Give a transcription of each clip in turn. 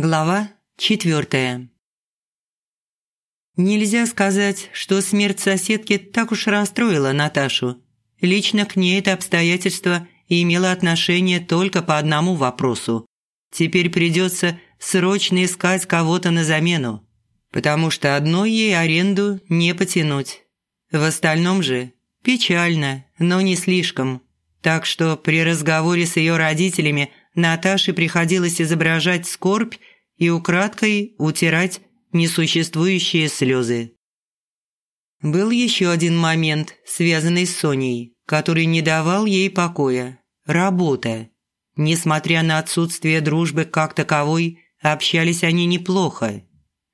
Глава четвертая. Нельзя сказать, что смерть соседки так уж расстроила Наташу. Лично к ней это обстоятельство имело отношение только по одному вопросу. Теперь придется срочно искать кого-то на замену, потому что одной ей аренду не потянуть. В остальном же печально, но не слишком. Так что при разговоре с ее родителями Наташе приходилось изображать скорбь и украдкой утирать несуществующие слезы. Был еще один момент, связанный с Соней, который не давал ей покоя – работа. Несмотря на отсутствие дружбы как таковой, общались они неплохо.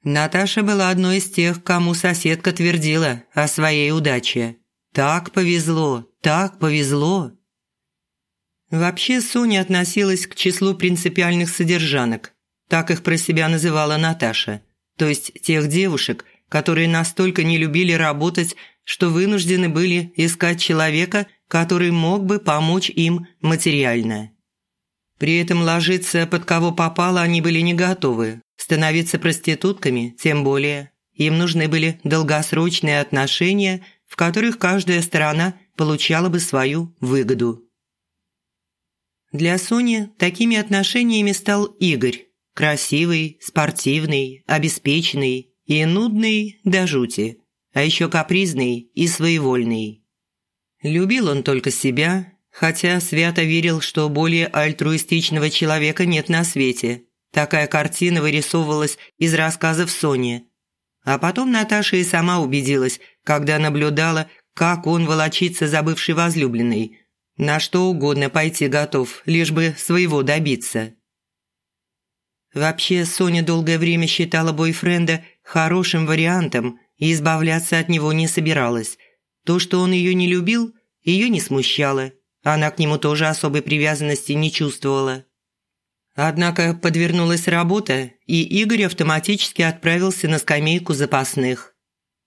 Наташа была одной из тех, кому соседка твердила о своей удаче. «Так повезло, так повезло!» Вообще Соня относилась к числу принципиальных содержанок, так их про себя называла Наташа, то есть тех девушек, которые настолько не любили работать, что вынуждены были искать человека, который мог бы помочь им материально. При этом ложиться под кого попало они были не готовы, становиться проститутками тем более. Им нужны были долгосрочные отношения, в которых каждая сторона получала бы свою выгоду. Для Сони такими отношениями стал Игорь. Красивый, спортивный, обеспеченный и нудный до жути, а еще капризный и своевольный. Любил он только себя, хотя свято верил, что более альтруистичного человека нет на свете. Такая картина вырисовывалась из рассказов Сони. А потом Наташа и сама убедилась, когда наблюдала, как он волочится за бывшей возлюбленной – на что угодно пойти готов, лишь бы своего добиться. Вообще, Соня долгое время считала бойфренда хорошим вариантом и избавляться от него не собиралась. То, что он ее не любил, ее не смущало. Она к нему тоже особой привязанности не чувствовала. Однако подвернулась работа, и Игорь автоматически отправился на скамейку запасных.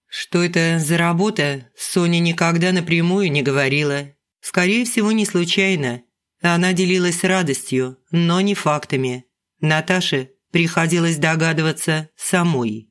Что это за работа, Соня никогда напрямую не говорила Скорее всего, не случайно. Она делилась радостью, но не фактами. Наташе приходилось догадываться самой.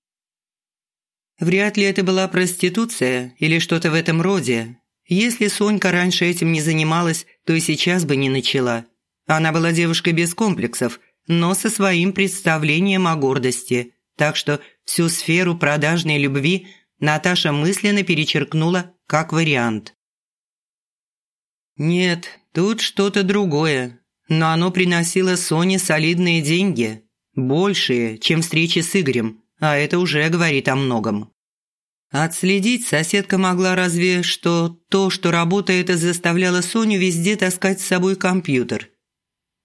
Вряд ли это была проституция или что-то в этом роде. Если Сонька раньше этим не занималась, то и сейчас бы не начала. Она была девушкой без комплексов, но со своим представлением о гордости. Так что всю сферу продажной любви Наташа мысленно перечеркнула как вариант. Нет, тут что-то другое. Но оно приносило Соне солидные деньги. Большие, чем встречи с Игорем, а это уже говорит о многом. Отследить соседка могла разве что то, что работа эта заставляла Соню везде таскать с собой компьютер.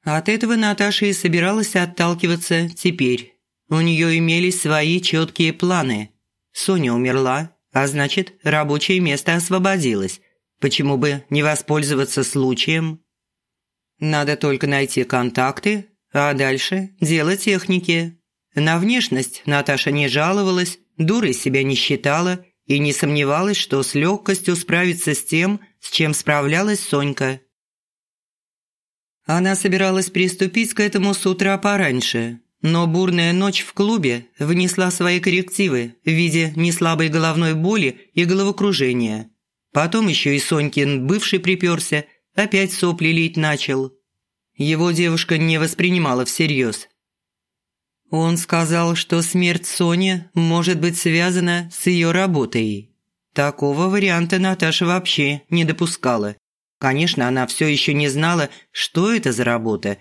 От этого Наташа и собиралась отталкиваться теперь. У нее имелись свои четкие планы. Соня умерла, а значит, рабочее место освободилось. Почему бы не воспользоваться случаем? Надо только найти контакты, а дальше дело техники. На внешность Наташа не жаловалась, дурой себя не считала и не сомневалась, что с легкостью справится с тем, с чем справлялась Сонька. Она собиралась приступить к этому с утра пораньше, но бурная ночь в клубе внесла свои коррективы в виде неслабой головной боли и головокружения. Потом еще и Сонькин бывший приперся, опять сопли лить начал. Его девушка не воспринимала всерьез. Он сказал, что смерть Сони может быть связана с ее работой. Такого варианта Наташа вообще не допускала. Конечно, она все еще не знала, что это за работа,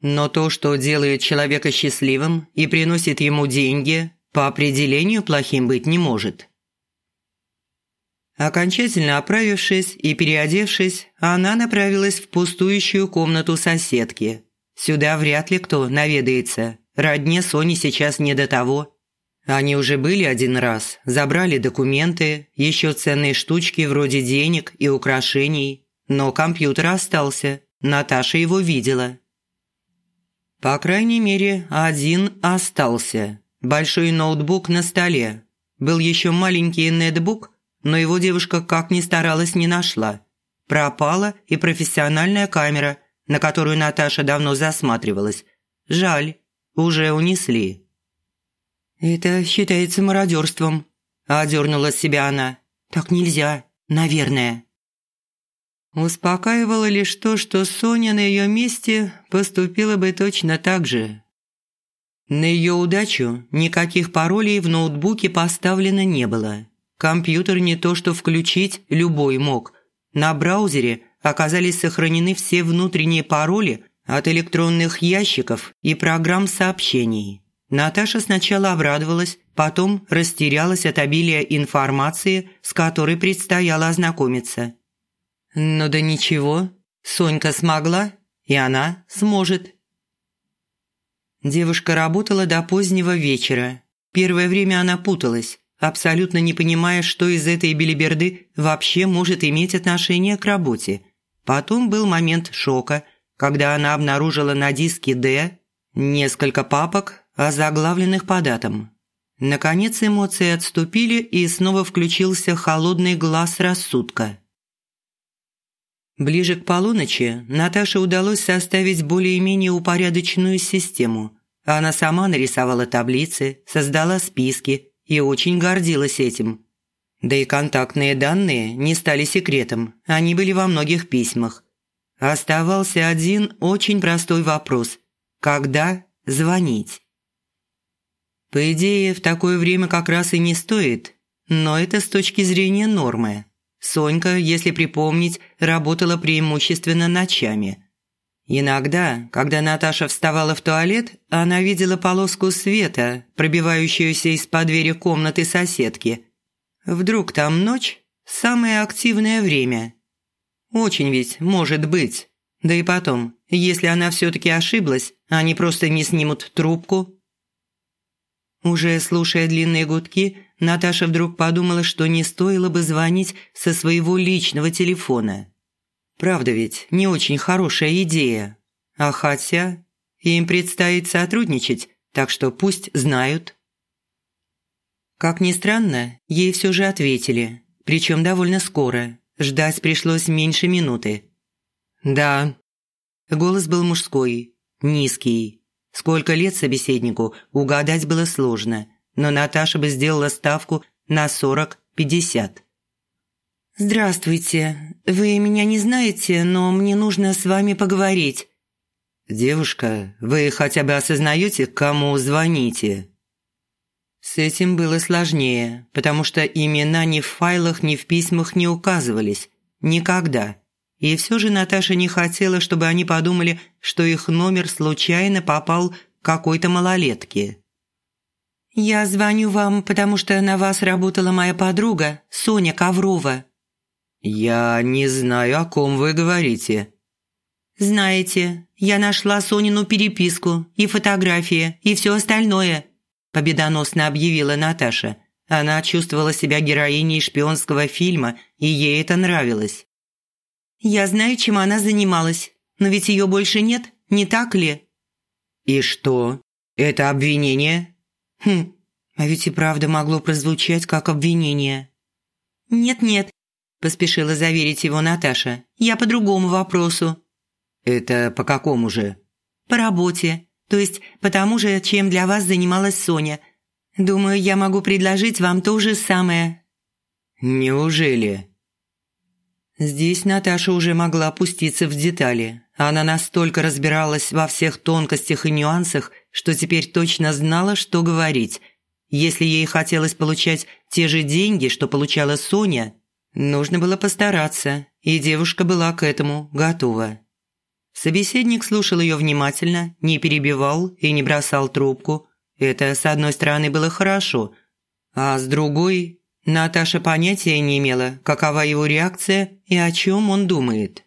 но то, что делает человека счастливым и приносит ему деньги, по определению плохим быть не может. Окончательно оправившись и переодевшись, она направилась в пустующую комнату соседки. Сюда вряд ли кто наведается. Родне Сони сейчас не до того. Они уже были один раз, забрали документы, еще ценные штучки вроде денег и украшений. Но компьютер остался, Наташа его видела. По крайней мере, один остался. Большой ноутбук на столе. Был еще маленький нетбук – но его девушка как ни старалась не нашла. Пропала и профессиональная камера, на которую Наташа давно засматривалась. Жаль, уже унесли. «Это считается мародерством», – одернула себя она. «Так нельзя, наверное». Успокаивало лишь то, что Соня на ее месте поступила бы точно так же. На ее удачу никаких паролей в ноутбуке поставлено не было. Компьютер не то что включить любой мог. На браузере оказались сохранены все внутренние пароли от электронных ящиков и программ сообщений. Наташа сначала обрадовалась, потом растерялась от обилия информации, с которой предстояло ознакомиться. Ну да ничего, Сонька смогла, и она сможет. Девушка работала до позднего вечера. Первое время она путалась, абсолютно не понимая, что из этой белиберды вообще может иметь отношение к работе. Потом был момент шока, когда она обнаружила на диске «Д» несколько папок, озаглавленных по датам. Наконец эмоции отступили, и снова включился холодный глаз рассудка. Ближе к полуночи Наташе удалось составить более-менее упорядоченную систему. Она сама нарисовала таблицы, создала списки и очень гордилась этим. Да и контактные данные не стали секретом, они были во многих письмах. Оставался один очень простой вопрос – когда звонить? По идее, в такое время как раз и не стоит, но это с точки зрения нормы. Сонька, если припомнить, работала преимущественно ночами. Иногда, когда Наташа вставала в туалет, она видела полоску света, пробивающуюся из-под двери комнаты соседки. Вдруг там ночь – самое активное время. Очень ведь может быть. Да и потом, если она все-таки ошиблась, они просто не снимут трубку – уже слушая длинные гудки, Наташа вдруг подумала, что не стоило бы звонить со своего личного телефона. Правда ведь, не очень хорошая идея. А хотя им предстоит сотрудничать, так что пусть знают. Как ни странно, ей все же ответили, причем довольно скоро. Ждать пришлось меньше минуты. «Да». Голос был мужской, низкий, Сколько лет собеседнику, угадать было сложно, но Наташа бы сделала ставку на 40-50. «Здравствуйте. Вы меня не знаете, но мне нужно с вами поговорить». «Девушка, вы хотя бы осознаете, кому звоните?» С этим было сложнее, потому что имена ни в файлах, ни в письмах не указывались. Никогда. И все же Наташа не хотела, чтобы они подумали, что их номер случайно попал какой-то малолетке. «Я звоню вам, потому что на вас работала моя подруга, Соня Коврова». «Я не знаю, о ком вы говорите». «Знаете, я нашла Сонину переписку и фотографии, и все остальное», победоносно объявила Наташа. Она чувствовала себя героиней шпионского фильма, и ей это нравилось. Я знаю, чем она занималась, но ведь ее больше нет, не так ли?» «И что? Это обвинение?» «Хм, а ведь и правда могло прозвучать как обвинение». «Нет-нет», – поспешила заверить его Наташа. «Я по другому вопросу». «Это по какому же?» «По работе. То есть по тому же, чем для вас занималась Соня. Думаю, я могу предложить вам то же самое». «Неужели?» Здесь Наташа уже могла опуститься в детали. Она настолько разбиралась во всех тонкостях и нюансах, что теперь точно знала, что говорить. Если ей хотелось получать те же деньги, что получала Соня, нужно было постараться, и девушка была к этому готова. Собеседник слушал ее внимательно, не перебивал и не бросал трубку. Это, с одной стороны, было хорошо, а с другой Наташа понятия не имела, какова его реакция и о чем он думает.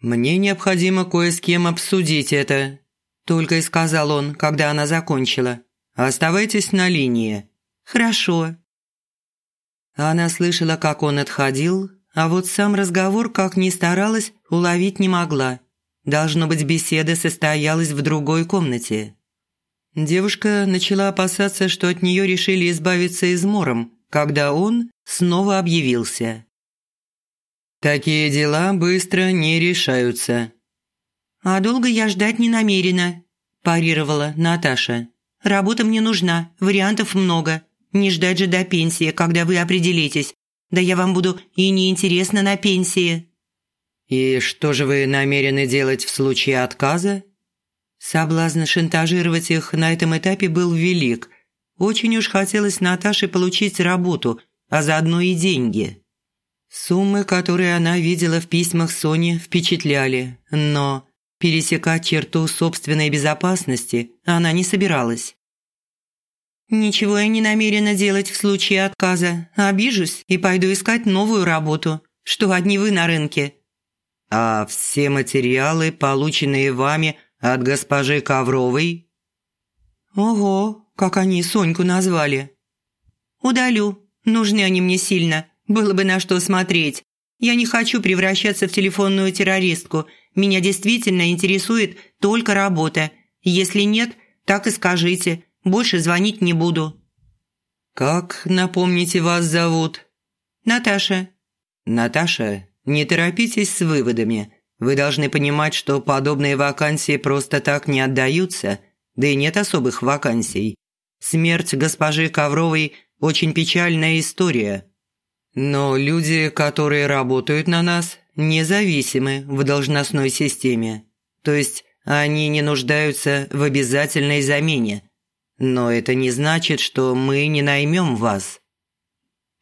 «Мне необходимо кое с кем обсудить это», – только и сказал он, когда она закончила. «Оставайтесь на линии». «Хорошо». Она слышала, как он отходил, а вот сам разговор, как ни старалась, уловить не могла. Должно быть, беседа состоялась в другой комнате. Девушка начала опасаться, что от нее решили избавиться измором, когда он снова объявился. «Такие дела быстро не решаются». «А долго я ждать не намерена», – парировала Наташа. «Работа мне нужна, вариантов много. Не ждать же до пенсии, когда вы определитесь. Да я вам буду и неинтересна на пенсии». «И что же вы намерены делать в случае отказа?» Соблазн шантажировать их на этом этапе был велик. Очень уж хотелось Наташе получить работу, а заодно и деньги. Суммы, которые она видела в письмах Сони, впечатляли, но пересекать черту собственной безопасности она не собиралась. «Ничего я не намерена делать в случае отказа. Обижусь и пойду искать новую работу. Что одни вы на рынке?» «А все материалы, полученные вами от госпожи Ковровой?» «Ого, как они Соньку назвали!» «Удалю. Нужны они мне сильно. Было бы на что смотреть. Я не хочу превращаться в телефонную террористку. Меня действительно интересует только работа. Если нет, так и скажите. Больше звонить не буду». «Как, напомните, вас зовут?» «Наташа». «Наташа, не торопитесь с выводами. Вы должны понимать, что подобные вакансии просто так не отдаются, да и нет особых вакансий. Смерть госпожи Ковровой – очень печальная история. Но люди, которые работают на нас, независимы в должностной системе. То есть они не нуждаются в обязательной замене. Но это не значит, что мы не наймем вас».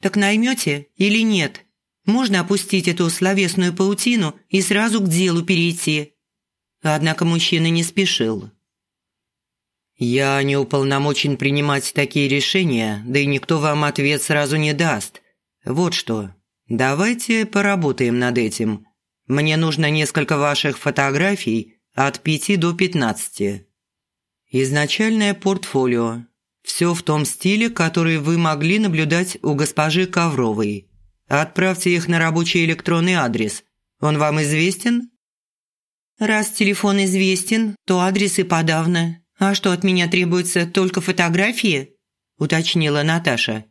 «Так наймете или нет? Можно опустить эту словесную паутину и сразу к делу перейти». Однако мужчина не спешил. «Я не уполномочен принимать такие решения, да и никто вам ответ сразу не даст. Вот что, давайте поработаем над этим. Мне нужно несколько ваших фотографий от пяти до пятнадцати. Изначальное портфолио. Все в том стиле, который вы могли наблюдать у госпожи Ковровой. Отправьте их на рабочий электронный адрес. Он вам известен? Раз телефон известен, то адрес и подавно. А что от меня требуется, только фотографии? Уточнила Наташа.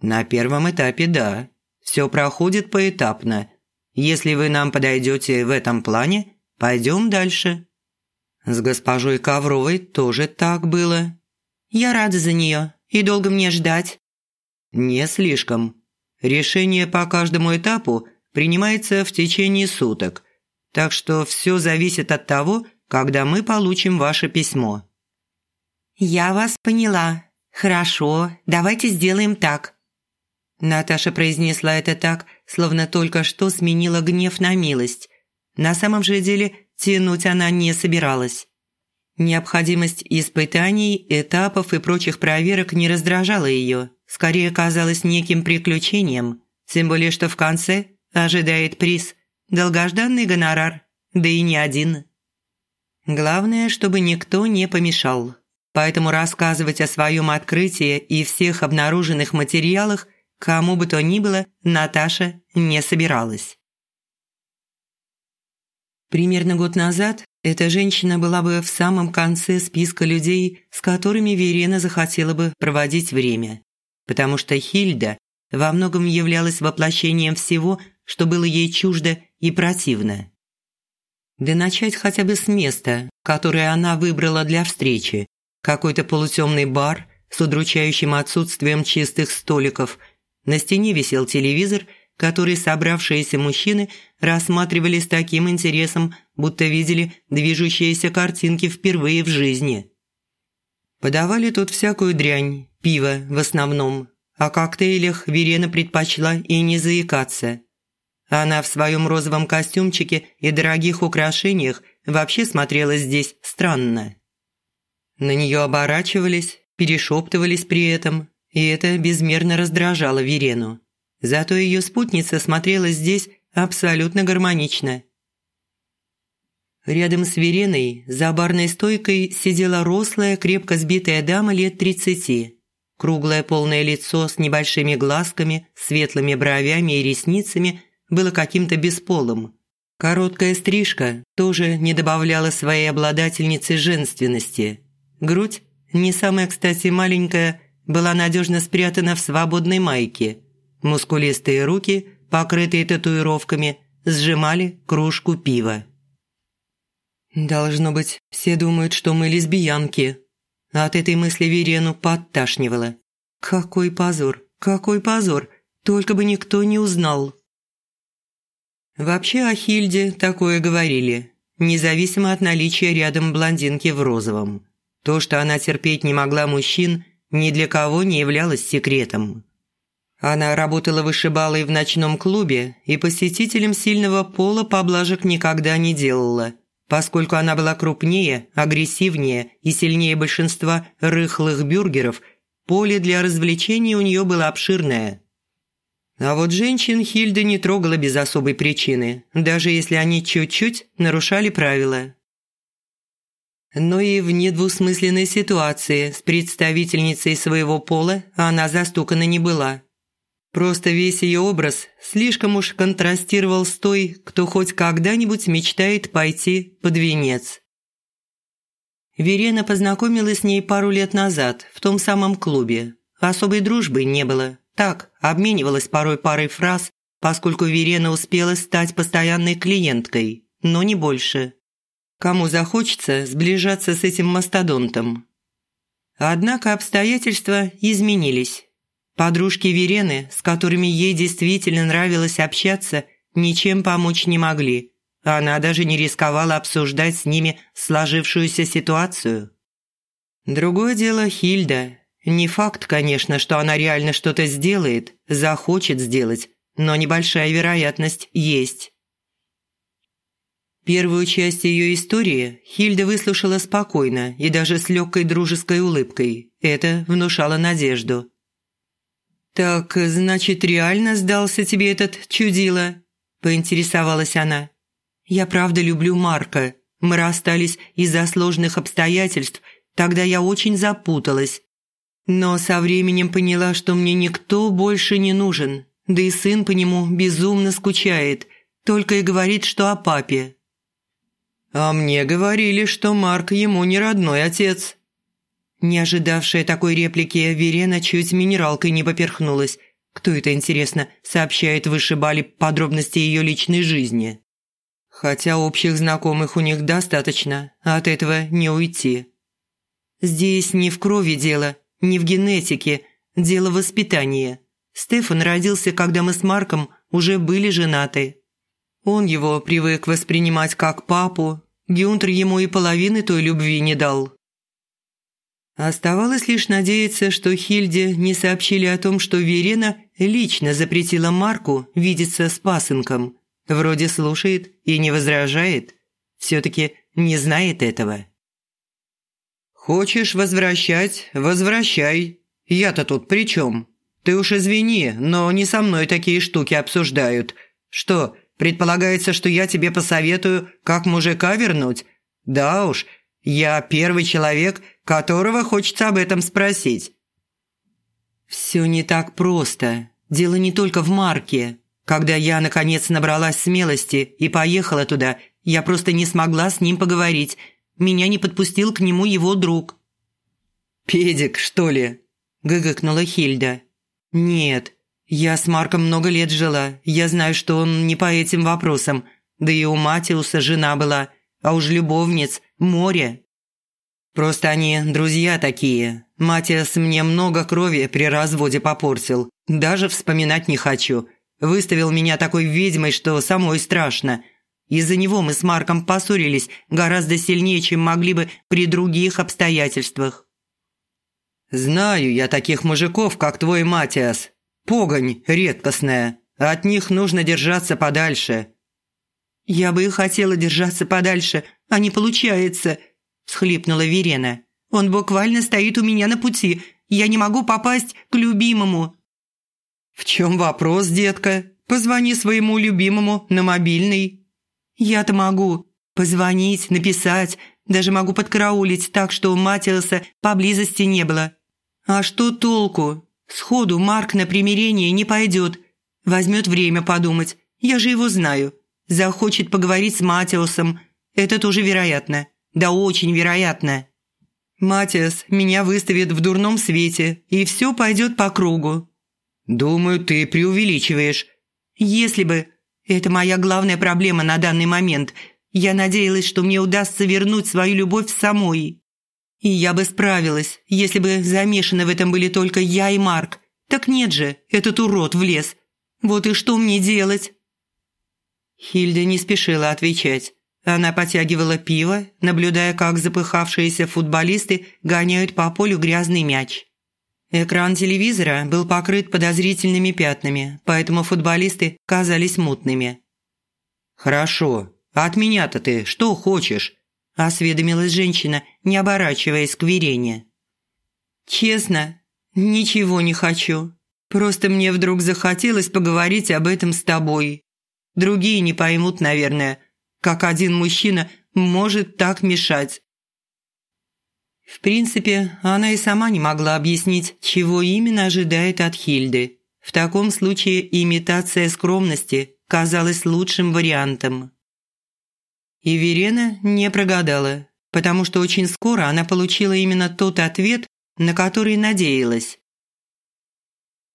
На первом этапе да. Все проходит поэтапно. Если вы нам подойдете в этом плане, пойдем дальше. С госпожой Ковровой тоже так было. Я рада за нее. И долго мне ждать? Не слишком. Решение по каждому этапу принимается в течение суток. Так что все зависит от того, когда мы получим ваше письмо. «Я вас поняла. Хорошо, давайте сделаем так». Наташа произнесла это так, словно только что сменила гнев на милость. На самом же деле Тянуть она не собиралась. Необходимость испытаний, этапов и прочих проверок не раздражала ее, скорее казалась неким приключением, тем более что в конце ожидает приз – долгожданный гонорар, да и не один. Главное, чтобы никто не помешал. Поэтому рассказывать о своем открытии и всех обнаруженных материалах кому бы то ни было Наташа не собиралась. Примерно год назад эта женщина была бы в самом конце списка людей, с которыми Верена захотела бы проводить время. Потому что Хильда во многом являлась воплощением всего, что было ей чуждо и противно. Да начать хотя бы с места, которое она выбрала для встречи. Какой-то полутемный бар с удручающим отсутствием чистых столиков. На стене висел телевизор – который собравшиеся мужчины рассматривали с таким интересом, будто видели движущиеся картинки впервые в жизни. Подавали тут всякую дрянь, пиво в основном. О коктейлях Верена предпочла и не заикаться. Она в своем розовом костюмчике и дорогих украшениях вообще смотрелась здесь странно. На нее оборачивались, перешептывались при этом, и это безмерно раздражало Верену. Зато ее спутница смотрела здесь абсолютно гармонично. Рядом с Вереной за барной стойкой сидела рослая, крепко сбитая дама лет тридцати. Круглое полное лицо с небольшими глазками, светлыми бровями и ресницами было каким-то бесполым. Короткая стрижка тоже не добавляла своей обладательнице женственности. Грудь, не самая, кстати, маленькая, была надежно спрятана в свободной майке – Мускулистые руки, покрытые татуировками, сжимали кружку пива. Должно быть, все думают, что мы лесбиянки. От этой мысли Верену подташнивало. Какой позор, какой позор, только бы никто не узнал. Вообще о Хильде такое говорили, независимо от наличия рядом блондинки в розовом. То, что она терпеть не могла мужчин, ни для кого не являлось секретом. Она работала вышибалой в ночном клубе и посетителям сильного пола поблажек никогда не делала, поскольку она была крупнее, агрессивнее и сильнее большинства рыхлых бюргеров, поле для развлечений у нее было обширное. А вот женщин Хильда не трогала без особой причины, даже если они чуть-чуть нарушали правила. Но и в недвусмысленной ситуации с представительницей своего пола она застукана не была. Просто весь ее образ слишком уж контрастировал с той, кто хоть когда-нибудь мечтает пойти под венец. Верена познакомилась с ней пару лет назад в том самом клубе. Особой дружбы не было. Так, обменивалась порой парой фраз, поскольку Верена успела стать постоянной клиенткой, но не больше. Кому захочется сближаться с этим мастодонтом. Однако обстоятельства изменились. Подружки Верены, с которыми ей действительно нравилось общаться, ничем помочь не могли. Она даже не рисковала обсуждать с ними сложившуюся ситуацию. Другое дело Хильда. Не факт, конечно, что она реально что-то сделает, захочет сделать, но небольшая вероятность есть. Первую часть ее истории Хильда выслушала спокойно и даже с легкой дружеской улыбкой. Это внушало надежду. «Так, значит, реально сдался тебе этот чудило?» – поинтересовалась она. «Я правда люблю Марка. Мы расстались из-за сложных обстоятельств, тогда я очень запуталась. Но со временем поняла, что мне никто больше не нужен, да и сын по нему безумно скучает, только и говорит, что о папе». «А мне говорили, что Марк ему не родной отец», не ожидавшая такой реплики, Верена чуть минералкой не поперхнулась. Кто это, интересно, сообщает вышибали подробности ее личной жизни? Хотя общих знакомых у них достаточно, от этого не уйти. Здесь не в крови дело, не в генетике, дело воспитания. Стефан родился, когда мы с Марком уже были женаты. Он его привык воспринимать как папу, Гюнтер ему и половины той любви не дал. Оставалось лишь надеяться, что Хильде не сообщили о том, что Верена лично запретила Марку видеться с пасынком. Вроде слушает и не возражает. Все-таки не знает этого. «Хочешь возвращать – возвращай. Я-то тут при чем? Ты уж извини, но не со мной такие штуки обсуждают. Что, предполагается, что я тебе посоветую, как мужика вернуть? Да уж, я первый человек – которого хочется об этом спросить». «Все не так просто. Дело не только в Марке. Когда я, наконец, набралась смелости и поехала туда, я просто не смогла с ним поговорить. Меня не подпустил к нему его друг». «Педик, что ли?» – гыгыкнула Хильда. «Нет, я с Марком много лет жила. Я знаю, что он не по этим вопросам. Да и у Матиуса жена была, а уж любовниц – море. Просто они друзья такие. Матиас мне много крови при разводе попортил. Даже вспоминать не хочу. Выставил меня такой ведьмой, что самой страшно. Из-за него мы с Марком поссорились гораздо сильнее, чем могли бы при других обстоятельствах. «Знаю я таких мужиков, как твой Матиас. Погонь редкостная. От них нужно держаться подальше». «Я бы и хотела держаться подальше, а не получается», – схлипнула Верена. «Он буквально стоит у меня на пути. Я не могу попасть к любимому». «В чем вопрос, детка? Позвони своему любимому на мобильный». «Я-то могу. Позвонить, написать. Даже могу подкараулить так, что у Матиаса поблизости не было. А что толку? Сходу Марк на примирение не пойдет. Возьмет время подумать. Я же его знаю. Захочет поговорить с Матиусом. Это тоже вероятно. Да очень вероятно. Матиас меня выставит в дурном свете, и все пойдет по кругу. Думаю, ты преувеличиваешь. Если бы. Это моя главная проблема на данный момент. Я надеялась, что мне удастся вернуть свою любовь самой. И я бы справилась, если бы замешаны в этом были только я и Марк. Так нет же, этот урод влез. Вот и что мне делать?» Хильда не спешила отвечать. Она потягивала пиво, наблюдая, как запыхавшиеся футболисты гоняют по полю грязный мяч. Экран телевизора был покрыт подозрительными пятнами, поэтому футболисты казались мутными. «Хорошо. А от меня-то ты что хочешь?» – осведомилась женщина, не оборачиваясь к Верене. «Честно, ничего не хочу. Просто мне вдруг захотелось поговорить об этом с тобой. Другие не поймут, наверное, как один мужчина может так мешать». В принципе, она и сама не могла объяснить, чего именно ожидает от Хильды. В таком случае имитация скромности казалась лучшим вариантом. И не прогадала, потому что очень скоро она получила именно тот ответ, на который надеялась.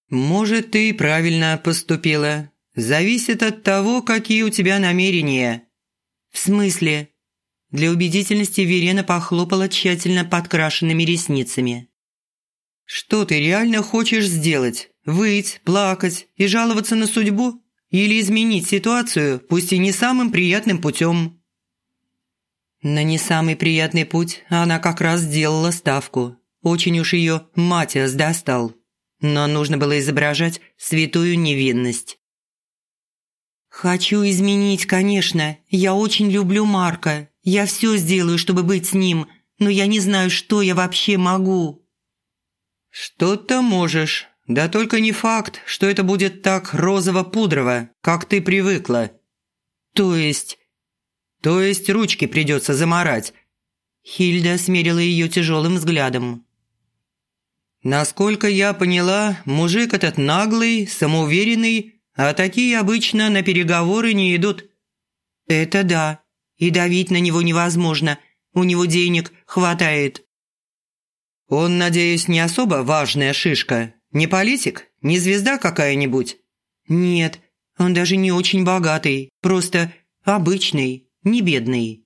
«Может, ты правильно поступила. Зависит от того, какие у тебя намерения». «В смысле?» Для убедительности Верена похлопала тщательно подкрашенными ресницами. «Что ты реально хочешь сделать? Выть, плакать и жаловаться на судьбу? Или изменить ситуацию, пусть и не самым приятным путем?» На не самый приятный путь она как раз сделала ставку. Очень уж ее Матиас достал. Но нужно было изображать святую невинность. «Хочу изменить, конечно. Я очень люблю Марка. Я все сделаю, чтобы быть с ним, но я не знаю, что я вообще могу». «Что-то можешь. Да только не факт, что это будет так розово-пудрово, как ты привыкла». «То есть то есть ручки придется заморать». Хильда смерила ее тяжелым взглядом. «Насколько я поняла, мужик этот наглый, самоуверенный, а такие обычно на переговоры не идут». «Это да. И давить на него невозможно. У него денег хватает». «Он, надеюсь, не особо важная шишка? Не политик? Не звезда какая-нибудь?» «Нет, он даже не очень богатый, просто обычный, не бедный.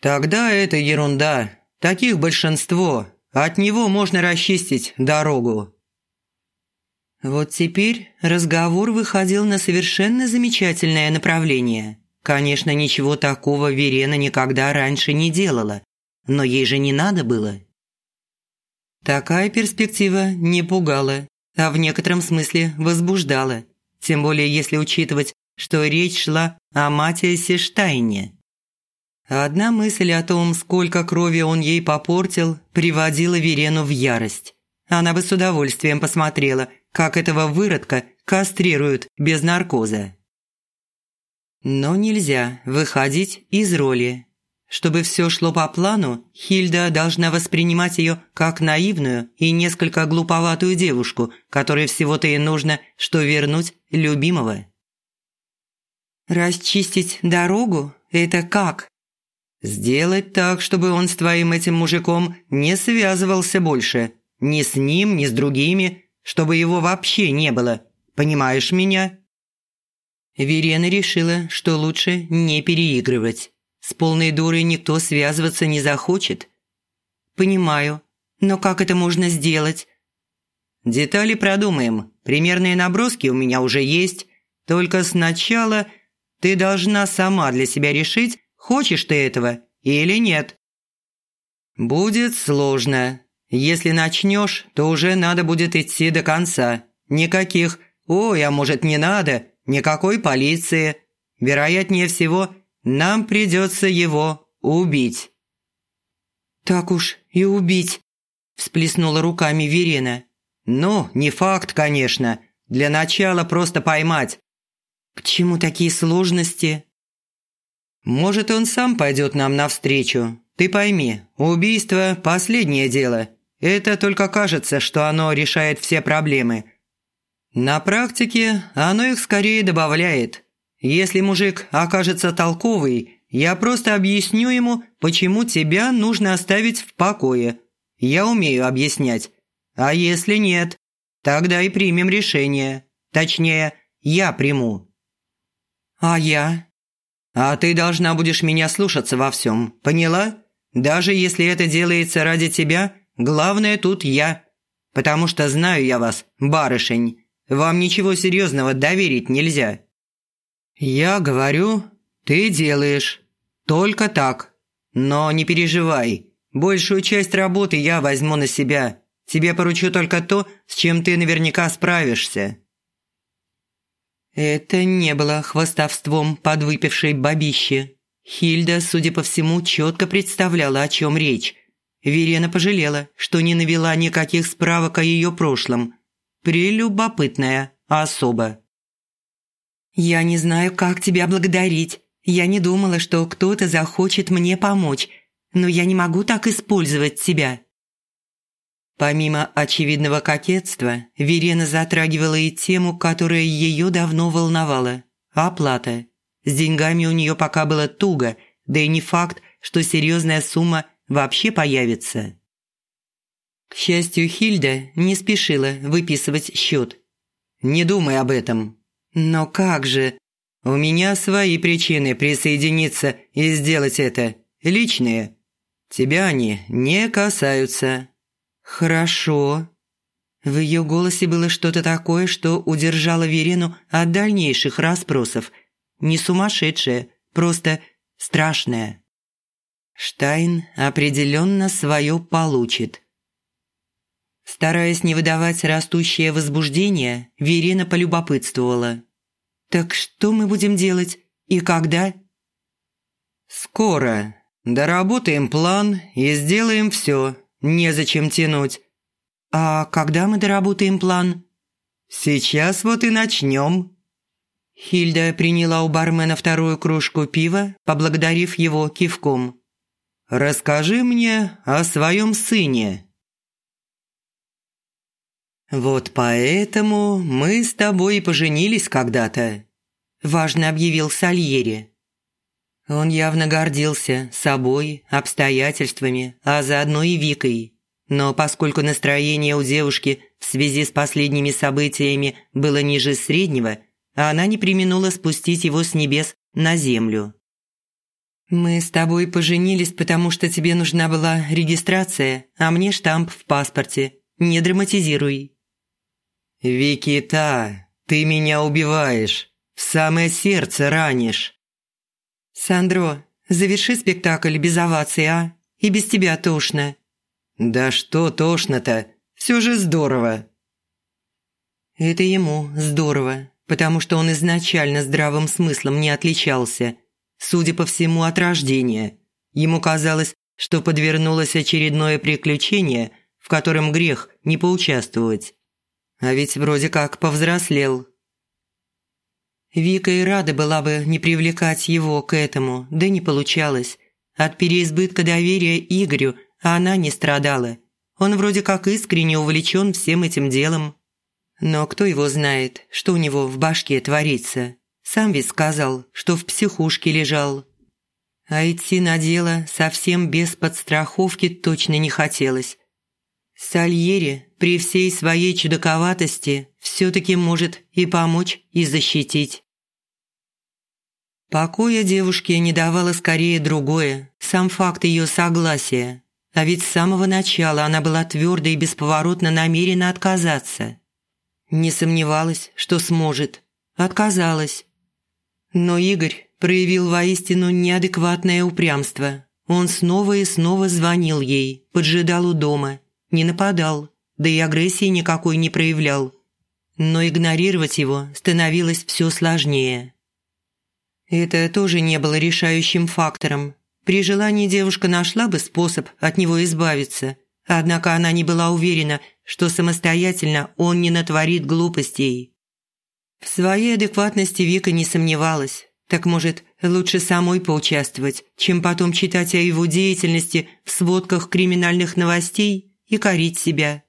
Тогда это ерунда. Таких большинство. От него можно расчистить дорогу. Вот теперь разговор выходил на совершенно замечательное направление. Конечно, ничего такого Верена никогда раньше не делала, но ей же не надо было. Такая перспектива не пугала, а в некотором смысле возбуждала, тем более если учитывать, что речь шла о Матиасе Штайне. Одна мысль о том, сколько крови он ей попортил, приводила Верену в ярость. Она бы с удовольствием посмотрела, как этого выродка кастрируют без наркоза. Но нельзя выходить из роли. Чтобы все шло по плану, Хильда должна воспринимать ее как наивную и несколько глуповатую девушку, которой всего-то и нужно, что вернуть любимого. «Расчистить дорогу? Это как?» «Сделать так, чтобы он с твоим этим мужиком не связывался больше. Ни с ним, ни с другими, чтобы его вообще не было. Понимаешь меня?» Верена решила, что лучше не переигрывать. С полной дурой никто связываться не захочет. «Понимаю. Но как это можно сделать?» «Детали продумаем. Примерные наброски у меня уже есть. Только сначала ты должна сама для себя решить, хочешь ты этого или нет. Будет сложно. Если начнешь, то уже надо будет идти до конца. Никаких «Ой, а может не надо», никакой полиции. Вероятнее всего, нам придется его убить. «Так уж и убить», – всплеснула руками Верена. «Ну, не факт, конечно. Для начала просто поймать. К чему такие сложности? Может, он сам пойдет нам навстречу. Ты пойми, убийство – последнее дело. Это только кажется, что оно решает все проблемы. На практике оно их скорее добавляет. Если мужик окажется толковый, я просто объясню ему, почему тебя нужно оставить в покое. Я умею объяснять. А если нет, тогда и примем решение. Точнее, я приму. «А я?» А ты должна будешь меня слушаться во всем, поняла? Даже если это делается ради тебя, главное тут я. Потому что знаю я вас, барышень. Вам ничего серьезного доверить нельзя. Я говорю, ты делаешь. Только так. Но не переживай. Большую часть работы я возьму на себя. Тебе поручу только то, с чем ты наверняка справишься. Это не было хвостовством подвыпившей бабищи. Хильда, судя по всему, четко представляла, о чем речь. Верена пожалела, что не навела никаких справок о ее прошлом. Прелюбопытная особа. «Я не знаю, как тебя благодарить. Я не думала, что кто-то захочет мне помочь, но я не могу так использовать тебя». Помимо очевидного кокетства, Верена затрагивала и тему, которая ее давно волновала – оплата. С деньгами у нее пока было туго, да и не факт, что серьезная сумма вообще появится. К счастью, Хильда не спешила выписывать счет. «Не думай об этом». «Но как же?» «У меня свои причины присоединиться и сделать это. Личные. Тебя они не касаются». «Хорошо». В ее голосе было что-то такое, что удержало Верену от дальнейших расспросов. Не сумасшедшее, просто страшное. Штайн определенно свое получит. Стараясь не выдавать растущее возбуждение, Верена полюбопытствовала. «Так что мы будем делать? И когда?» «Скоро. Доработаем план и сделаем все, Незачем тянуть. А когда мы доработаем план? Сейчас вот и начнем. Хильда приняла у бармена вторую кружку пива, поблагодарив его кивком. «Расскажи мне о своем сыне». «Вот поэтому мы с тобой и поженились когда-то», – важно объявил Сальери. Он явно гордился собой, обстоятельствами, а заодно и Викой. Но поскольку настроение у девушки в связи с последними событиями было ниже среднего, она не применула спустить его с небес на землю. «Мы с тобой поженились, потому что тебе нужна была регистрация, а мне штамп в паспорте. Не драматизируй». «Викита, ты меня убиваешь, в самое сердце ранишь». «Сандро, заверши спектакль без овации, а? И без тебя тошно». «Да что тошно-то? Все же здорово». Это ему здорово, потому что он изначально здравым смыслом не отличался. Судя по всему, от рождения. Ему казалось, что подвернулось очередное приключение, в котором грех не поучаствовать. А ведь вроде как повзрослел, Вика и рада была бы не привлекать его к этому, да не получалось. От переизбытка доверия Игорю она не страдала. Он вроде как искренне увлечен всем этим делом. Но кто его знает, что у него в башке творится? Сам ведь сказал, что в психушке лежал. А идти на дело совсем без подстраховки точно не хотелось. Сальери при всей своей чудаковатости все-таки может и помочь, и защитить. Покоя девушке не давало скорее другое, сам факт ее согласия. А ведь с самого начала она была твердо и бесповоротно намерена отказаться. Не сомневалась, что сможет. Отказалась. Но Игорь проявил воистину неадекватное упрямство. Он снова и снова звонил ей, поджидал у дома – не нападал, да и агрессии никакой не проявлял. Но игнорировать его становилось все сложнее. Это тоже не было решающим фактором. При желании девушка нашла бы способ от него избавиться, однако она не была уверена, что самостоятельно он не натворит глупостей. В своей адекватности Вика не сомневалась. Так, может, лучше самой поучаствовать, чем потом читать о его деятельности в сводках криминальных новостей – и корить себя.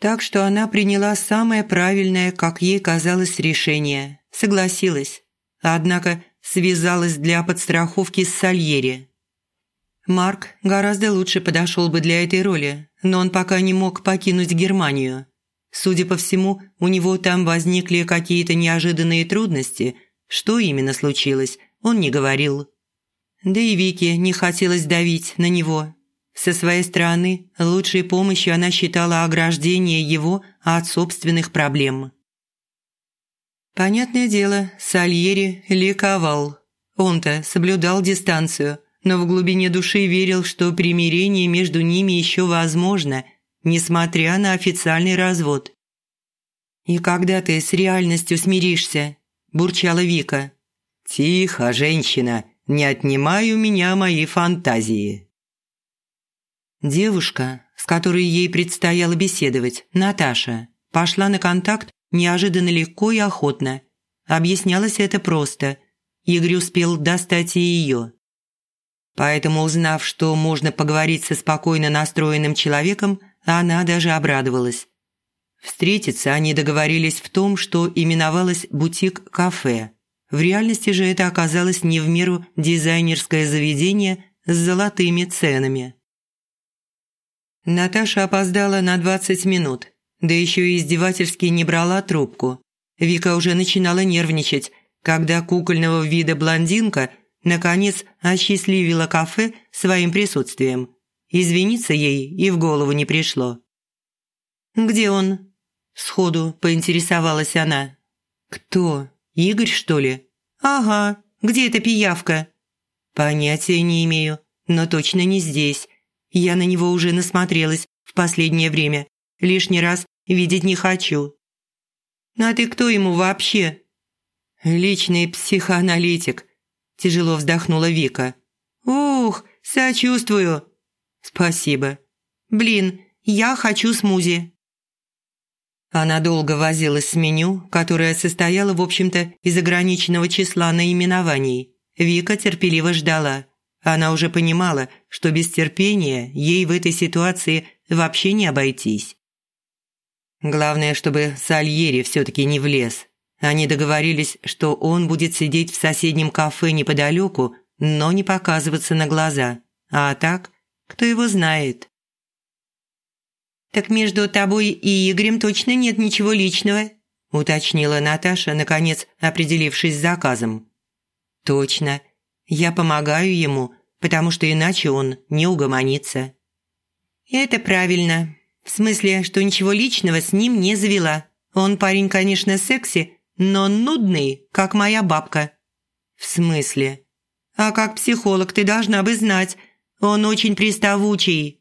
Так что она приняла самое правильное, как ей казалось, решение. Согласилась. Однако связалась для подстраховки с Сальери. Марк гораздо лучше подошел бы для этой роли, но он пока не мог покинуть Германию. Судя по всему, у него там возникли какие-то неожиданные трудности. Что именно случилось, он не говорил. Да и Вике не хотелось давить на него. Со своей стороны, лучшей помощью она считала ограждение его от собственных проблем. Понятное дело, Сальери ликовал. Он-то соблюдал дистанцию, но в глубине души верил, что примирение между ними еще возможно, несмотря на официальный развод. «И когда ты с реальностью смиришься?» – бурчала Вика. «Тихо, женщина, не отнимай у меня мои фантазии». Девушка, с которой ей предстояло беседовать, Наташа, пошла на контакт неожиданно легко и охотно. Объяснялось это просто. Игорь успел достать и ее. Поэтому, узнав, что можно поговорить со спокойно настроенным человеком, она даже обрадовалась. Встретиться они договорились в том, что именовалось «бутик-кафе». В реальности же это оказалось не в меру дизайнерское заведение с золотыми ценами. Наташа опоздала на 20 минут, да еще и издевательски не брала трубку. Вика уже начинала нервничать, когда кукольного вида блондинка наконец осчастливила кафе своим присутствием. Извиниться ей и в голову не пришло. «Где он?» – сходу поинтересовалась она. «Кто? Игорь, что ли?» «Ага. Где эта пиявка?» «Понятия не имею, но точно не здесь. Я на него уже насмотрелась в последнее время. Лишний раз видеть не хочу». «А ты кто ему вообще?» «Личный психоаналитик», – тяжело вздохнула Вика. «Ух, сочувствую». «Спасибо». «Блин, я хочу смузи». Она долго возилась с меню, которое состояло, в общем-то, из ограниченного числа наименований. Вика терпеливо ждала. Она уже понимала, что без терпения ей в этой ситуации вообще не обойтись. Главное, чтобы Сальери все-таки не влез. Они договорились, что он будет сидеть в соседнем кафе неподалеку, но не показываться на глаза. А так, кто его знает. «Так между тобой и Игорем точно нет ничего личного», – уточнила Наташа, наконец определившись с заказом. «Точно. Я помогаю ему, потому что иначе он не угомонится». «Это правильно. В смысле, что ничего личного с ним не завела. Он парень, конечно, секси, но нудный, как моя бабка». «В смысле?» «А как психолог ты должна бы знать. Он очень приставучий,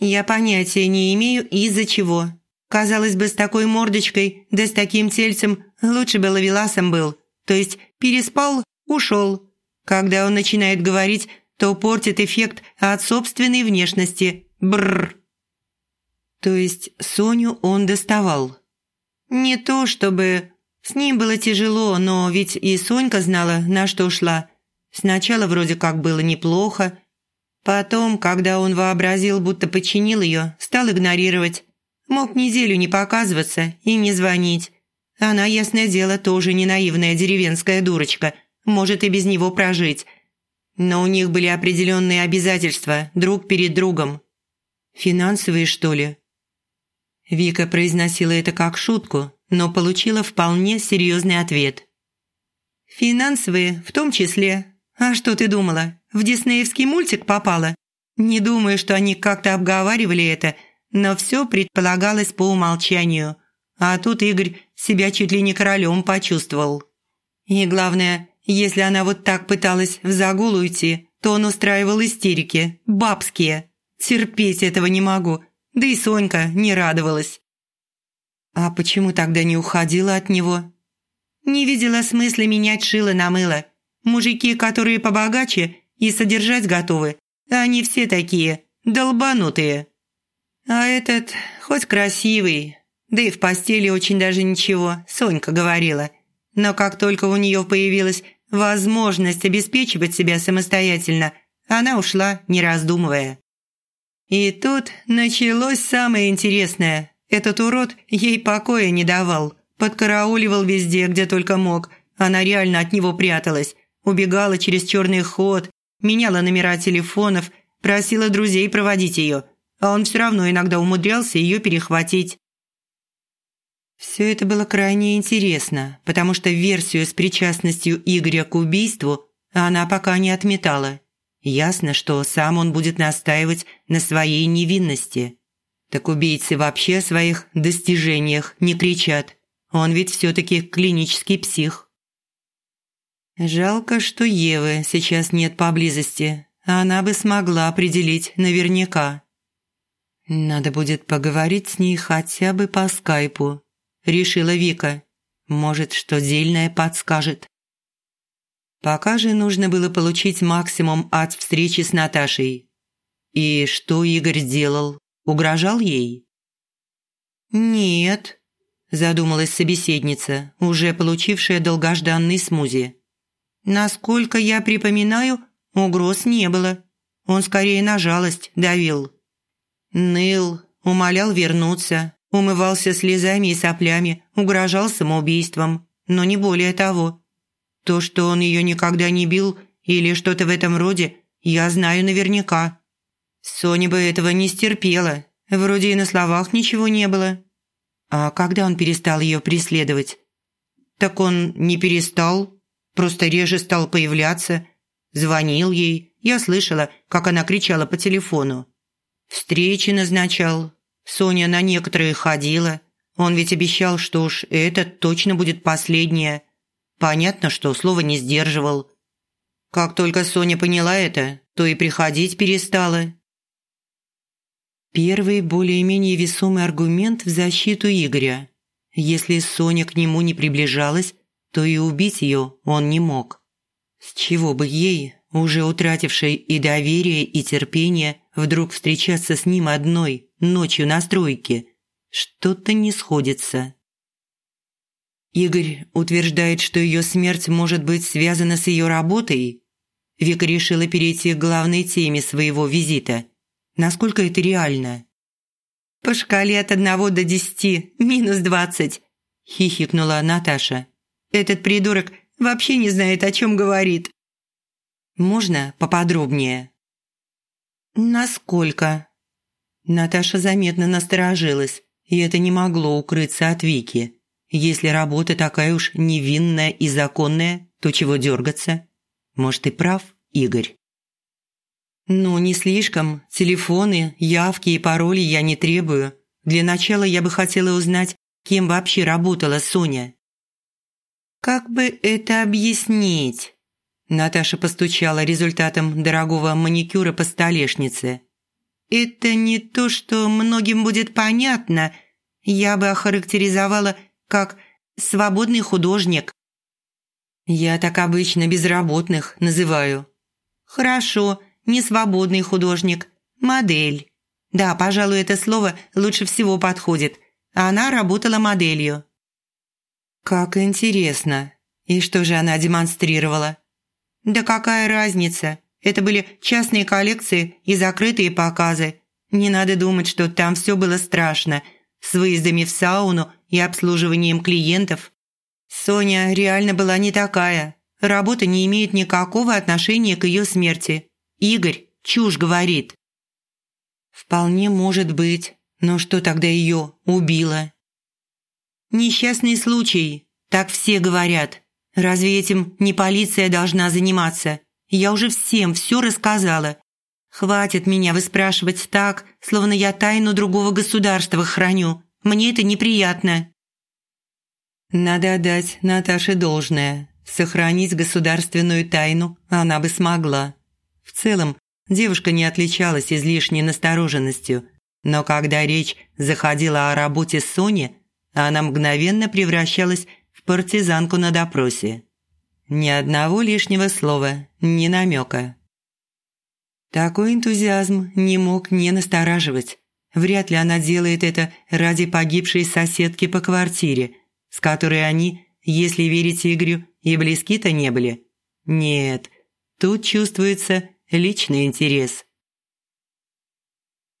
я понятия не имею, из-за чего. Казалось бы, с такой мордочкой, да с таким тельцем лучше бы ловеласом был. То есть переспал, ушел. Когда он начинает говорить, то портит эффект от собственной внешности. Бррр. То есть Соню он доставал. Не то чтобы... С ним было тяжело, но ведь и Сонька знала, на что шла. Сначала вроде как было неплохо, Потом, когда он вообразил, будто починил ее, стал игнорировать. Мог неделю не показываться и не звонить. Она, ясное дело, тоже не наивная деревенская дурочка, может и без него прожить. Но у них были определенные обязательства друг перед другом. «Финансовые, что ли?» Вика произносила это как шутку, но получила вполне серьезный ответ. «Финансовые в том числе. А что ты думала? В диснеевский мультик попала. Не думаю, что они как-то обговаривали это, но все предполагалось по умолчанию. А тут Игорь себя чуть ли не королем почувствовал. И главное, если она вот так пыталась в загул уйти, то он устраивал истерики, бабские. Терпеть этого не могу, да и Сонька не радовалась. А почему тогда не уходила от него? Не видела смысла менять шило на мыло. Мужики, которые побогаче, и содержать готовы. Они все такие, долбанутые. А этот хоть красивый, да и в постели очень даже ничего, Сонька говорила. Но как только у нее появилась возможность обеспечивать себя самостоятельно, она ушла, не раздумывая. И тут началось самое интересное. Этот урод ей покоя не давал, подкарауливал везде, где только мог. Она реально от него пряталась, убегала через черный ход, меняла номера телефонов, просила друзей проводить ее, а он все равно иногда умудрялся ее перехватить. Все это было крайне интересно, потому что версию с причастностью Игоря к убийству она пока не отметала. Ясно, что сам он будет настаивать на своей невинности. Так убийцы вообще о своих достижениях не кричат. Он ведь все-таки клинический псих. Жалко, что Евы сейчас нет поблизости. Она бы смогла определить наверняка. Надо будет поговорить с ней хотя бы по скайпу, решила Вика. Может, что дельное подскажет. Пока же нужно было получить максимум от встречи с Наташей. И что Игорь сделал? Угрожал ей? «Нет», – задумалась собеседница, уже получившая долгожданный смузи. «Насколько я припоминаю, угроз не было. Он скорее на жалость давил. Ныл, умолял вернуться, умывался слезами и соплями, угрожал самоубийством, но не более того. То, что он ее никогда не бил или что-то в этом роде, я знаю наверняка. Соня бы этого не стерпела, вроде и на словах ничего не было. А когда он перестал ее преследовать? Так он не перестал, просто реже стал появляться. Звонил ей, я слышала, как она кричала по телефону. Встречи назначал. Соня на некоторые ходила. Он ведь обещал, что уж это точно будет последнее. Понятно, что слово не сдерживал. Как только Соня поняла это, то и приходить перестала. Первый более-менее весомый аргумент в защиту Игоря. Если Соня к нему не приближалась, то и убить ее он не мог. С чего бы ей, уже утратившей и доверие, и терпение, вдруг встречаться с ним одной ночью на стройке. Что-то не сходится. Игорь утверждает, что ее смерть может быть связана с ее работой. Вика решила перейти к главной теме своего визита. Насколько это реально? «По шкале от одного до десяти, минус двадцать», – хихикнула Наташа. «Этот придурок вообще не знает, о чем говорит». «Можно поподробнее?» «Насколько?» Наташа заметно насторожилась, и это не могло укрыться от Вики. Если работа такая уж невинная и законная, то чего дергаться? Может, и прав Игорь. «Ну, не слишком. Телефоны, явки и пароли я не требую. Для начала я бы хотела узнать, кем вообще работала Соня». «Как бы это объяснить?» Наташа постучала результатом дорогого маникюра по столешнице. «Это не то, что многим будет понятно. Я бы охарактеризовала как «свободный художник». Я так обычно безработных называю. Хорошо, не свободный художник, модель. Да, пожалуй, это слово лучше всего подходит. Она работала моделью. Как интересно. И что же она демонстрировала? Да какая разница? Это были частные коллекции и закрытые показы. Не надо думать, что там все было страшно. С выездами в сауну и обслуживанием клиентов. Соня реально была не такая. Работа не имеет никакого отношения к ее смерти. Игорь чушь говорит. Вполне может быть. Но что тогда ее убило? Несчастный случай. Так все говорят. Разве этим не полиция должна заниматься? Я уже всем все рассказала. Хватит меня выспрашивать так, словно я тайну другого государства храню. Мне это неприятно. Надо отдать Наташе должное. Сохранить государственную тайну она бы смогла. В целом, девушка не отличалась излишней настороженностью, но когда речь заходила о работе Сони, она мгновенно превращалась в партизанку на допросе. Ни одного лишнего слова, ни намека. Такой энтузиазм не мог не настораживать. Вряд ли она делает это ради погибшей соседки по квартире, с которой они, если верить Игорю, и близки-то не были. Нет, тут чувствуется личный интерес.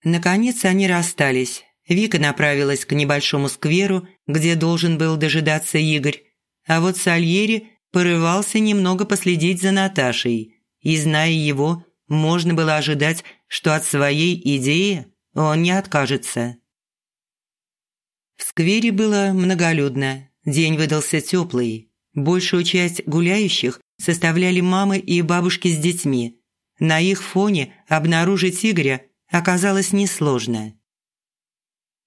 Наконец они расстались. Вика направилась к небольшому скверу, где должен был дожидаться Игорь. А вот Сальери порывался немного последить за Наташей. И, зная его, можно было ожидать, что от своей идеи он не откажется. В сквере было многолюдно. День выдался теплый. Большую часть гуляющих составляли мамы и бабушки с детьми. На их фоне обнаружить Игоря оказалось несложно.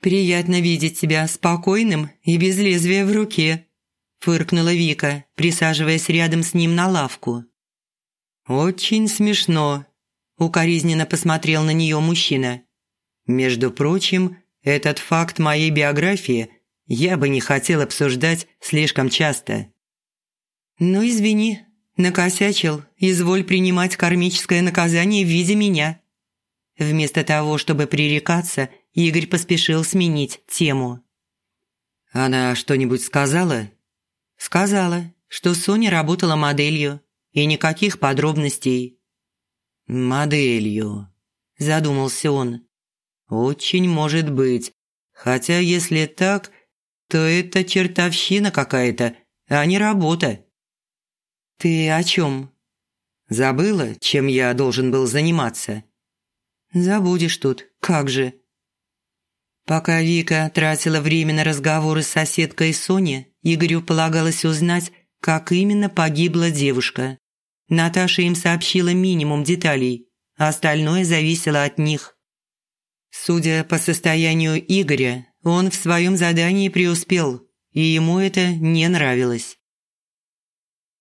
«Приятно видеть тебя спокойным и без лезвия в руке», – фыркнула Вика, присаживаясь рядом с ним на лавку. «Очень смешно», – укоризненно посмотрел на нее мужчина. «Между прочим, этот факт моей биографии я бы не хотел обсуждать слишком часто». «Ну, извини, накосячил, изволь принимать кармическое наказание в виде меня». Вместо того, чтобы пререкаться – Игорь поспешил сменить тему. «Она что-нибудь сказала?» «Сказала, что Соня работала моделью, и никаких подробностей». «Моделью», – задумался он. «Очень может быть. Хотя если так, то это чертовщина какая-то, а не работа». «Ты о чем?» «Забыла, чем я должен был заниматься?» «Забудешь тут, как же», Пока Вика тратила время на разговоры с соседкой Сони, Игорю полагалось узнать, как именно погибла девушка. Наташа им сообщила минимум деталей, а остальное зависело от них. Судя по состоянию Игоря, он в своем задании преуспел, и ему это не нравилось.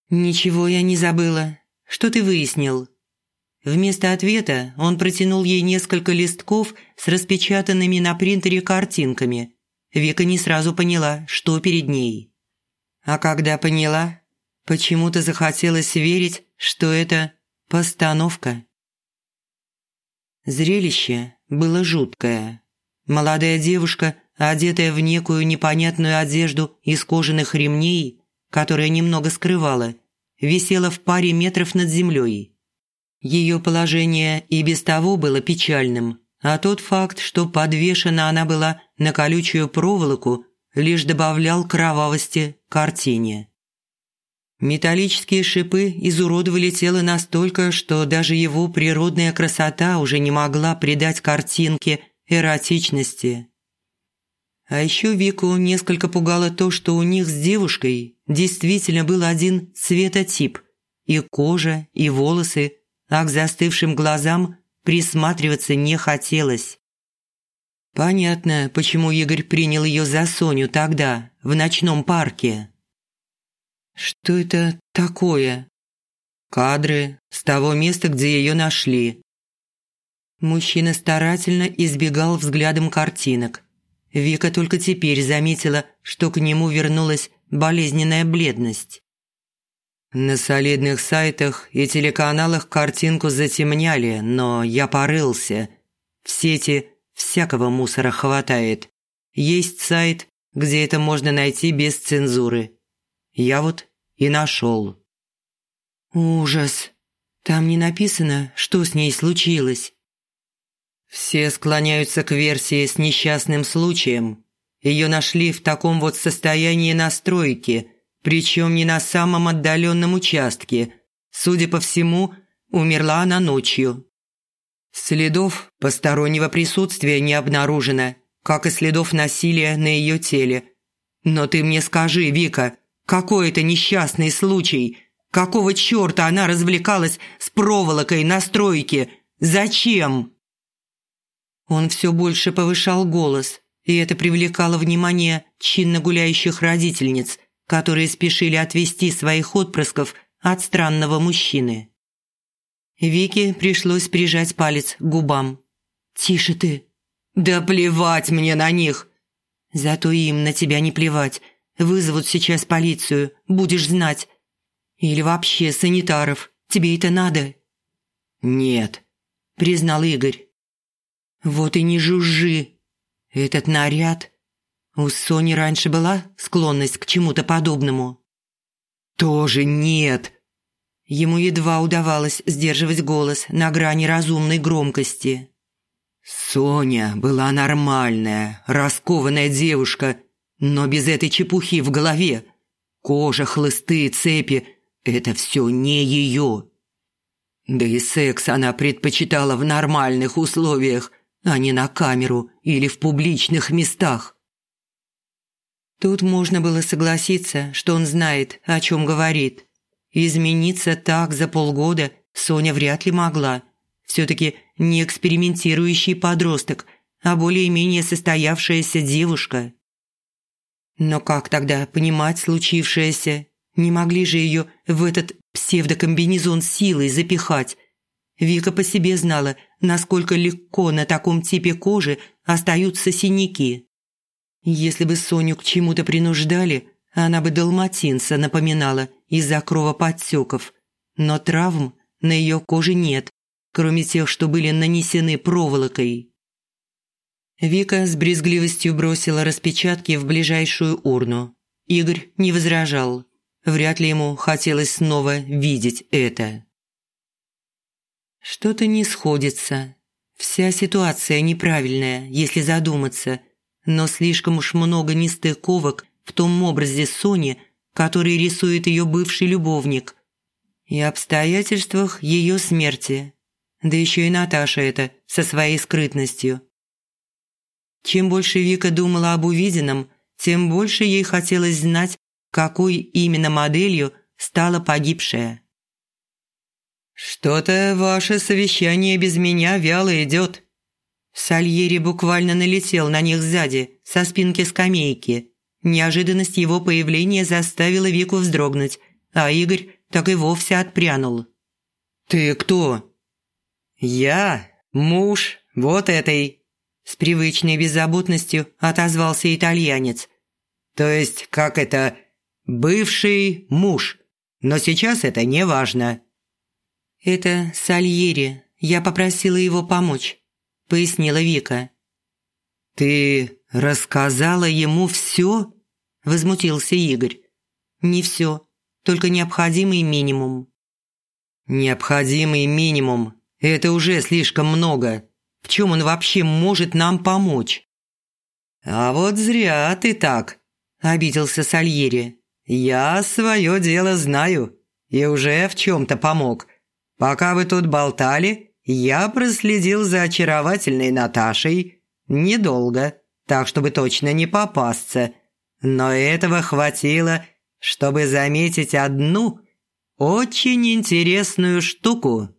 «Ничего я не забыла. Что ты выяснил?» Вместо ответа он протянул ей несколько листков с распечатанными на принтере картинками. Вика не сразу поняла, что перед ней. А когда поняла, почему-то захотелось верить, что это постановка. Зрелище было жуткое. Молодая девушка, одетая в некую непонятную одежду из кожаных ремней, которая немного скрывала, висела в паре метров над землей. Ее положение и без того было печальным, а тот факт, что подвешена она была на колючую проволоку, лишь добавлял кровавости картине. Металлические шипы изуродовали тело настолько, что даже его природная красота уже не могла придать картинке эротичности. А еще Вику несколько пугало то, что у них с девушкой действительно был один цветотип – и кожа, и волосы – а к застывшим глазам присматриваться не хотелось. Понятно, почему Игорь принял ее за Соню тогда, в ночном парке. Что это такое? Кадры с того места, где ее нашли. Мужчина старательно избегал взглядом картинок. Вика только теперь заметила, что к нему вернулась болезненная бледность. На солидных сайтах и телеканалах картинку затемняли, но я порылся. В сети всякого мусора хватает. Есть сайт, где это можно найти без цензуры. Я вот и нашел. Ужас. Там не написано, что с ней случилось. Все склоняются к версии с несчастным случаем. Ее нашли в таком вот состоянии настройки – причем не на самом отдаленном участке. Судя по всему, умерла она ночью. Следов постороннего присутствия не обнаружено, как и следов насилия на ее теле. Но ты мне скажи, Вика, какой это несчастный случай? Какого черта она развлекалась с проволокой на стройке? Зачем?» Он все больше повышал голос, и это привлекало внимание чинно гуляющих родительниц – которые спешили отвести своих отпрысков от странного мужчины. Вике пришлось прижать палец к губам. «Тише ты!» «Да плевать мне на них!» «Зато им на тебя не плевать. Вызовут сейчас полицию, будешь знать. Или вообще санитаров. Тебе это надо?» «Нет», – признал Игорь. «Вот и не жужжи. Этот наряд у Сони раньше была склонность к чему-то подобному? Тоже нет. Ему едва удавалось сдерживать голос на грани разумной громкости. Соня была нормальная, раскованная девушка, но без этой чепухи в голове. Кожа, хлысты, цепи – это все не ее. Да и секс она предпочитала в нормальных условиях, а не на камеру или в публичных местах. Тут можно было согласиться, что он знает, о чем говорит. Измениться так за полгода Соня вряд ли могла. Все-таки не экспериментирующий подросток, а более-менее состоявшаяся девушка. Но как тогда понимать случившееся? Не могли же ее в этот псевдокомбинезон силой запихать. Вика по себе знала, насколько легко на таком типе кожи остаются синяки. Если бы Соню к чему-то принуждали, она бы далматинца напоминала из-за кровоподтеков. Но травм на ее коже нет, кроме тех, что были нанесены проволокой. Вика с брезгливостью бросила распечатки в ближайшую урну. Игорь не возражал. Вряд ли ему хотелось снова видеть это. Что-то не сходится. Вся ситуация неправильная, если задуматься, но слишком уж много нестыковок в том образе Сони, который рисует ее бывший любовник, и обстоятельствах ее смерти. Да еще и Наташа это со своей скрытностью. Чем больше Вика думала об увиденном, тем больше ей хотелось знать, какой именно моделью стала погибшая. «Что-то ваше совещание без меня вяло идет». Сальери буквально налетел на них сзади, со спинки скамейки. Неожиданность его появления заставила Вику вздрогнуть, а Игорь так и вовсе отпрянул. «Ты кто?» «Я муж вот этой». С привычной беззаботностью отозвался итальянец. «То есть, как это, бывший муж, но сейчас это не важно». «Это Сальери. Я попросила его помочь», – пояснила Вика. «Ты рассказала ему все?» – возмутился Игорь. «Не все, только необходимый минимум». «Необходимый минимум – это уже слишком много. В чем он вообще может нам помочь?» «А вот зря ты так», – обиделся Сальери. «Я свое дело знаю и уже в чем-то помог. Пока вы тут болтали, я проследил за очаровательной Наташей недолго, так чтобы точно не попасться. Но этого хватило, чтобы заметить одну очень интересную штуку».